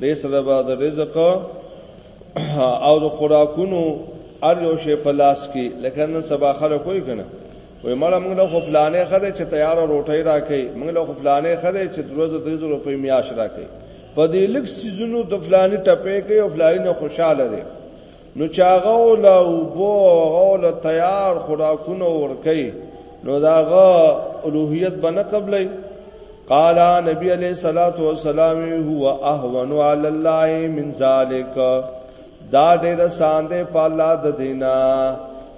دې سره به د رزق او د خوراکونو ار یو شی په لاس کې لکه نن سبا خلک کوئی کنه وای مړه موږ له خپلانې خره چې تیار روټۍ راکې موږ له خپلانې خره چې دروازه د زرو په میاش راکې په دې لک سيزونو د فلاني ټپې کې او فلاني نه خوشاله دي نو چاغو له وبو او له تیار خوراکونو ورکي نو داغه الوهیت بنه قبلې قال نبی علیہ الصلوۃ والسلام هو اهون علی الله من ذلک دا ډېر ساندې په الله د دینا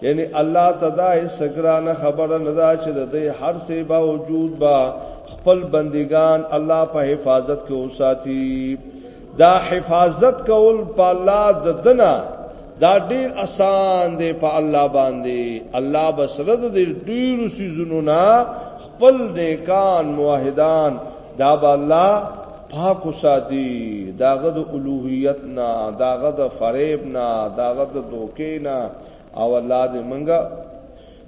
یعنی الله تدای سګرانه خبره نه دا چې د دې هر څه باوجود با خپل بندگان الله په حفاظت کې اوساتي دا حفاظت کول په الله د دنا دا ډیر اسان دی په الله باندې الله بسره د ډیرو سيزونو نه خپل نیکان موحدان دا به الله پاک ساتي داغه د الوهیت نه داغه د فریب نه داغه د دوکې نه او الله دې منګه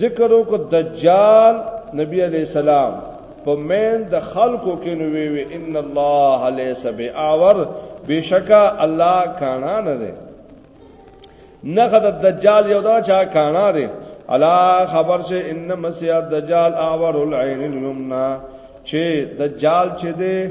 ذکر وک دجال نبی علی السلام په مین د خلکو کې نو وی وی ان الله ليس باور بشکا الله کانا نه ده نه غد دجال یو دا چا کانا ده الا خبر شه ان مسیح دجال اور العين اليمنى چې دجال چې ده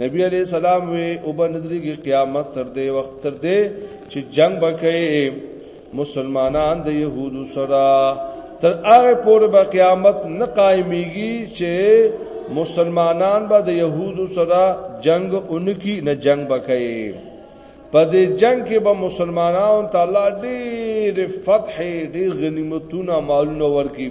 نبی علی السلام وی او بندري کې قیامت تر دې وخت تر دې چې جنگ وکړي مسلمانان د يهودو سره تر هغه پورې به قیامت نه قائميږي چې مسلمانان به د يهودو سره جنگ اونکي نه جنگ وکړي په دې جنگ کې به مسلمانانو ته الله ډېر فتح ډېر غنیمتونه مالونه ورکړي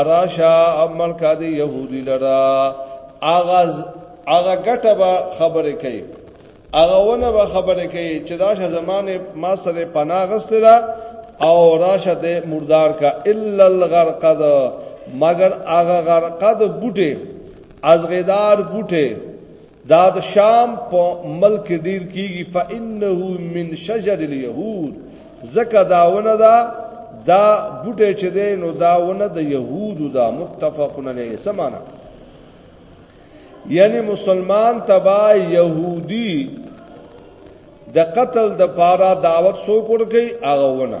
اراشا امر کا دی يهودي لرا اغاز اغه ګټه به خبره کوي اغه ونه به خبره کوي چې دا زمانه ما سره پناه غسته ده او راشه د مردار کا الا الغرقد مگر اغه غرقد بوټي ازغیدار بوټي دا د شام په ملک ډیر کیږي فانه من شجر اليهود زکه داونه دا دا بوټه چې دی نو داونه د يهودو دا متفقون علیه سمانا یعنی مسلمان تبا يهودي د قتل د پارا دعوت سو کړ گئی اغه ونه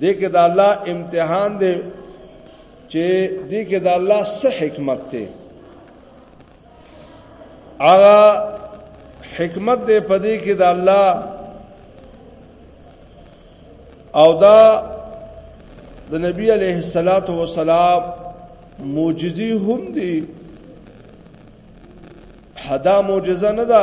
دې کې د الله امتحان دی چې دې کې د الله څه حکمت دی هغه حکمت دې پدې کې د الله او دا د نبی علیه الصلاۃ والسلام معجزي هم دي حدا معجزه نه ده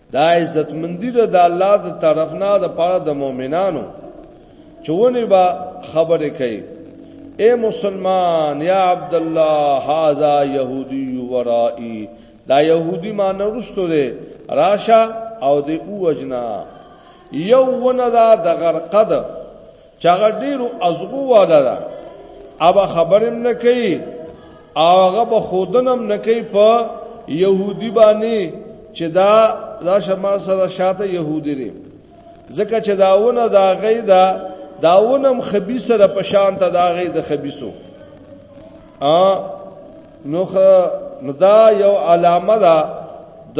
دا عزتمندی ده د الله د طرف نه د پاره د مؤمنانو چونه با خبره کوي اے مسلمان یا عبد الله هاذا يهودي ورائي دا يهودي ما نورستو ده راشه او د اوجنا یو ونه دا د غرقد چاغه ډیرو ازغو والا ده ابا خبرم نه کوي هغه به خودنم نه کوي په يهودي باندې چې دا دا شما سره شاته يهودي دي ځکه چې داونه دا غي دا داونم خبيسه د پشان ته دا غي د خبيسو ا نوخه نو دا یو علامه ده د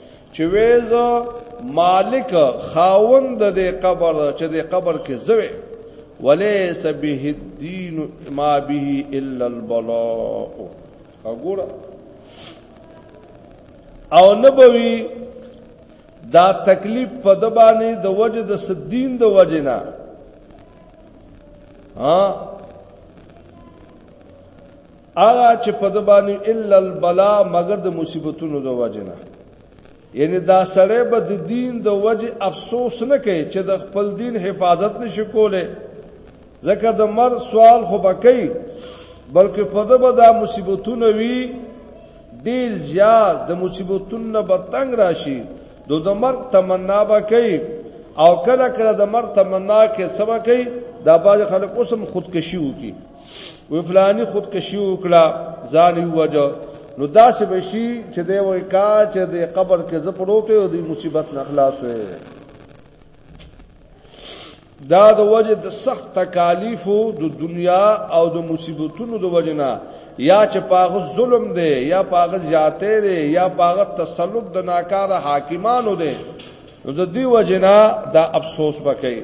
چې وېز مالک خاوند د دې قبر چې د قبر کې زوي وليس به الدين ما به الا البلاء وګوره او نبوي دا تکلیف په د باندې د وجه د سدین د وجه نه ها هغه چې په د باندې الا البلا مگر د مصیبتونو د وجه نه یعنی دا سړی به د دین د وجه افسوس نه کوي چې د خپل دین حفاظت نشي کوله ځکه د مر سوال خو بکې بلکې په د به دا مصیبتونه وی ډیر زیات د مصیبتونو به تنگ راشي د د مر تمنا به کوي او کله کله د مر تمنا کې سبا کوي دا باج خلک اوسم خودکشي وکي و فلانی خودکشي وکړه ځان یې وجه نو دا څه بشي چې دی وای کا چې د قبر کې زه پروت او د مصیبت نه خلاص وې دا د وجه د سخت تکالیفو د دنیا او د مصیبتونو د وجه نه یا چې پاغه ظلم دی یا پاغه زیاته دی یا پاغه تسلط د ناکاره حاکمانو دی نو د دې وجه نه دا افسوس وکړي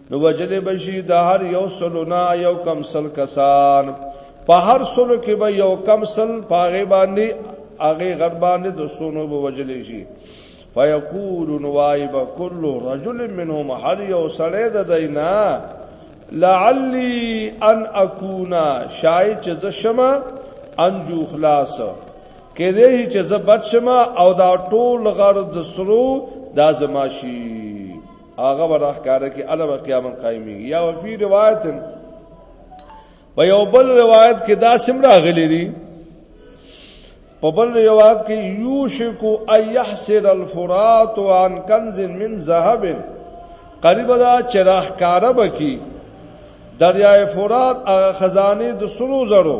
نو وجل بشي د هر یو سلونا یو کم سل کسان په هر سلو کې به یو کم سل پاغه باندې هغه غر باندې د سونو به وجل شي فیقول نوایب کل رجل منهم هر یو سړی د دینا لعلی ان اکونا شاید چې ز شمه انجو خلاص کې دې چې ز بچ شمه او دا ټول غر د سرو دا زماشي هغه ورخکاره کې الله قیامت قائمي یا وفي روایت په یو بل روایت کې دا سم راغلي دي په بل روایت کې یوشک ایحسر الفرات عن کنز من ذهب قریب دا چراغ کاره بکی دریای فرات هغه خزانه د سرو زرو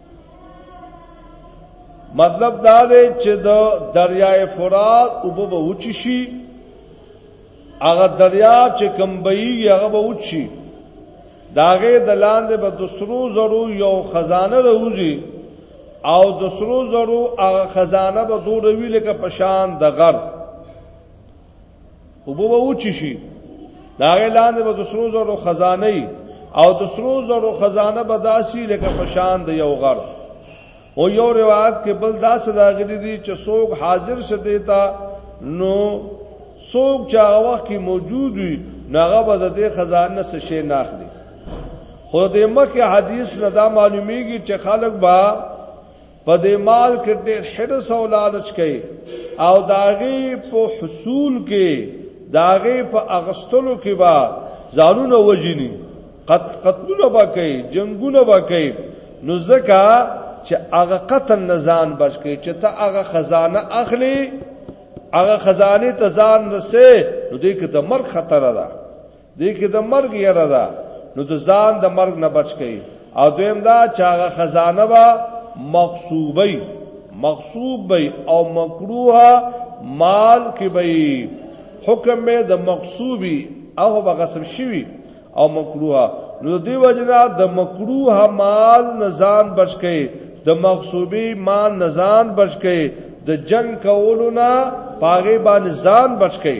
مطلب دا دی چې د دریای فرات او به وچی شي هغه دریا چې کمبئی هغه به وچی داغه د لاندې به د سرو زرو یو خزانه راوځي او د سرو زرو هغه خزانه به دوروي لکه پشان د غر او بو وو چی شي دا اعلان به د سرو زرو خزانه او د سرو زرو خزانه به داسي لکه پشان د یو غر او یو روایت کې بل داس راغلي دي چې څوک حاضر شته تا نو څوک چې هغه وخت کې موجود وي ناغه به د خزانه څخه شي ناخلي خو د مکه حدیث نه دا معلومیږي چې خلک با په دې مال کې ډېر حرس او لالچ کوي او داغي په حصول کې داغي په اغستلو کې با ځانونه وجني قط قتلونه با کوي جنگونه با کوي نو ځکه چې هغه قتل نه ځان بچ کوي چې ته هغه خزانه اخلي هغه خزانه ته ځان نسې نو دې کې د مرګ خطر ده دې کې د مرګ یره ده نو د ځان د مرګ نه بچ کی او دویم دا چې هغه خزانه به مغصوبه مغصوب به او مکروه مال کې به حکم به د مغصوبي او به غصب شوی او مکروه نو دی وجنا د مکروه مال نزان بچ کی د مغصوبي مال نزان بچ کی د جنگ کولو نه پاغه باندې ځان بچ کی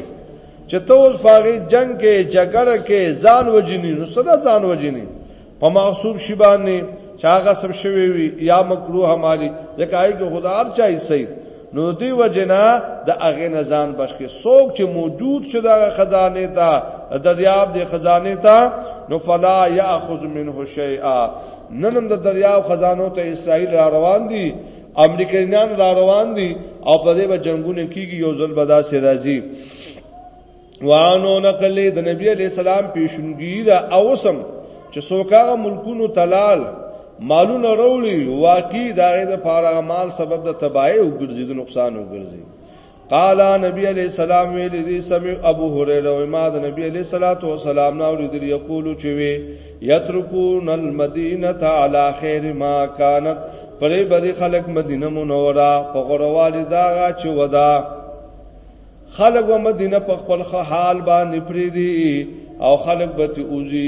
چې ته اوس پاغي جنگ کې جګړه کې ځان وجنی نو صدا ځان وجنی په معصوب شی باندې چاغه سب شوی وی یا مکروه مالی ځکه آی کې خدا هر چای سي نو دی وجنا د اغه نزان بش کې سوک چې موجود شو د خزانه ته دریاب د خزانه ته نو فلا یاخذ منه شیئا ننم د دریاب خزانو ته اسرائیل را روان دي امریکایان را روان دي او په دې به جنگونه کیږي یو ځل به دا سي راځي وانو نقل د نبی علی السلام پیشنګی دا اوسم چې سوکاغه ملکونو تلال مالونه وروړي واقعي دغه د پاره مال سبب د تباہي او ګرځي د نقصان او ګرځي قال نبی علیہ السلام ویل دي سمع ابو هريره او ما د نبی علیہ الصلوۃ والسلام نو لري دي یقول چې وی یترکون المدینه علی خیر ما كانت پرې بری خلق مدینه منوره په غروالي داغه چې ودا خلق و مدینه په خپل حال باندې پری دي او خلق به تی اوزي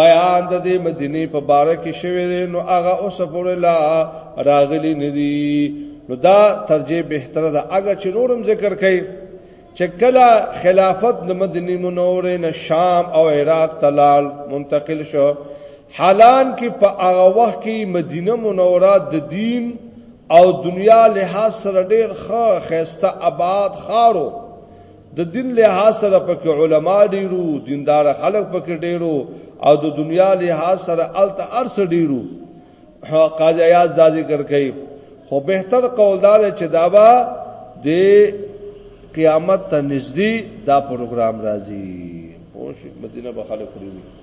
بیان د دې مدینه په باره کې شوی دی نو هغه اوس پورې لا راغلی ندی نو دا ترجیح بهتره ده اگر چې نورم ذکر کړي چې کله خلافت د مدینه منورې نه شام او عراق تلال منتقل شو حالان کې په هغه وخت کې مدینه منوره د دین او دنیا له سره ډېر ښه خسته آباد خارو د دین لحاظ سره پکې علما ډیرو دیندار خلک پکې ډیرو او د دنیا لحاظ سره الته ارس ډیرو قاضی یاز دا ذکر کوي خو بهتر قولدار چې دا با د قیامت ته نږدې دا پروګرام راځي پوه شئ مدینه به خلک کړی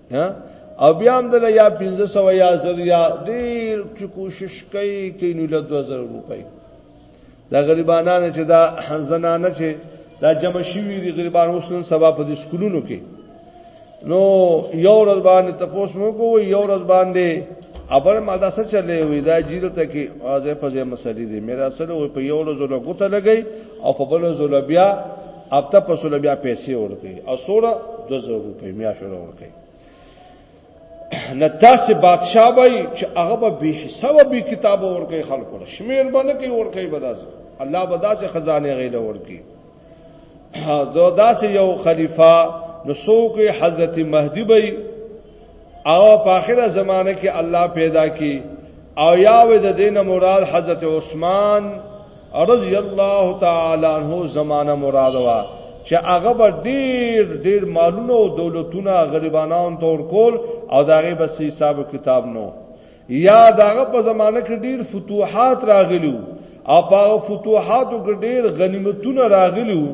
او بیا هم دل یا 1500 یا زر یا ډیر چې کوشش کوي کینو له 2000 روپۍ دا غریبانانو چې دا زنانه چې دا جمع شوی دي غریبان اوس نن سبا په دې سکولونو کې نو یو ورځ باندې تاسو مو کو یو ورځ باندې اول ماده څه چلے وې دا جیل ته کې اوازه په ځای مسلې دي مې دا سره په یو ورځ له ګوته لګی او په بل ورځ بیا هفته په سلو بیا پیسې ورکړي او سوره 2000 روپۍ میاشت ورکړي نه داسې بادشاه وای چې هغه به به حساب به کتاب ورکړي خلکو له شمیر باندې کوي ورکړي بداسه الله به داسې خزانه غیله ورکړي دا داسې یو خلیفہ نو څوک حضرت مهدی وای او په اخره زمانه کې الله پیدا کی او یا و د دین مراد حضرت عثمان رضی الله تعالی عنہ زمانہ مراد وا چې هغه به ډیر ډیر مالونه او دولتونه غریبانو ته ورکول او داغه بس حساب کتاب نو یا داغه په زمانه کې ډیر فتوحات راغلیو او په فتوحاتو کې ډیر غنیمتونه راغلیو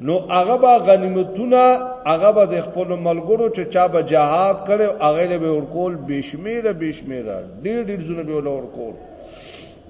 نو هغه به غنیمتونه هغه به د خپل ملګرو چې چا به جهاد کړي هغه له ورکول بشمیره بشمیره ډیر ډیر زونه به ورکول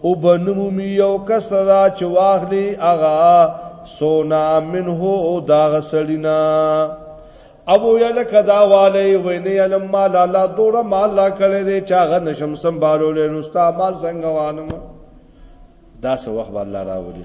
او بنمومی یو کس را چې واخلی اغا سونا منه او داغ سړینا ابو یل کدا والی وینه یل مال الله دور مال لا کړی دی چاغه نشم سنبالو لنستا مال څنګه وانم دا سو وخت الله راوړي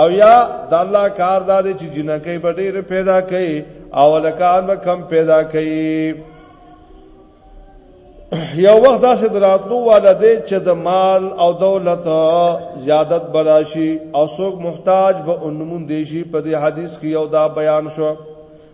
او یا د الله کار دا دی چې جنکې به ډېر پیدا کړي او لکان به کم پیدا کړي یو وخت داسې دراتلو والا دی چې د مال او دولت زیادت براشي او څوک محتاج به انمون دی شي په دې حدیث کې یو دا بیان شو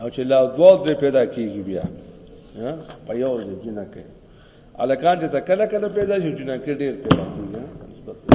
او چې لا دوه درې پیدا کیږي بیا په یو ځای جنکه الکان چې تکله کله پیدا شي جنکه ډیر پیدا کیږي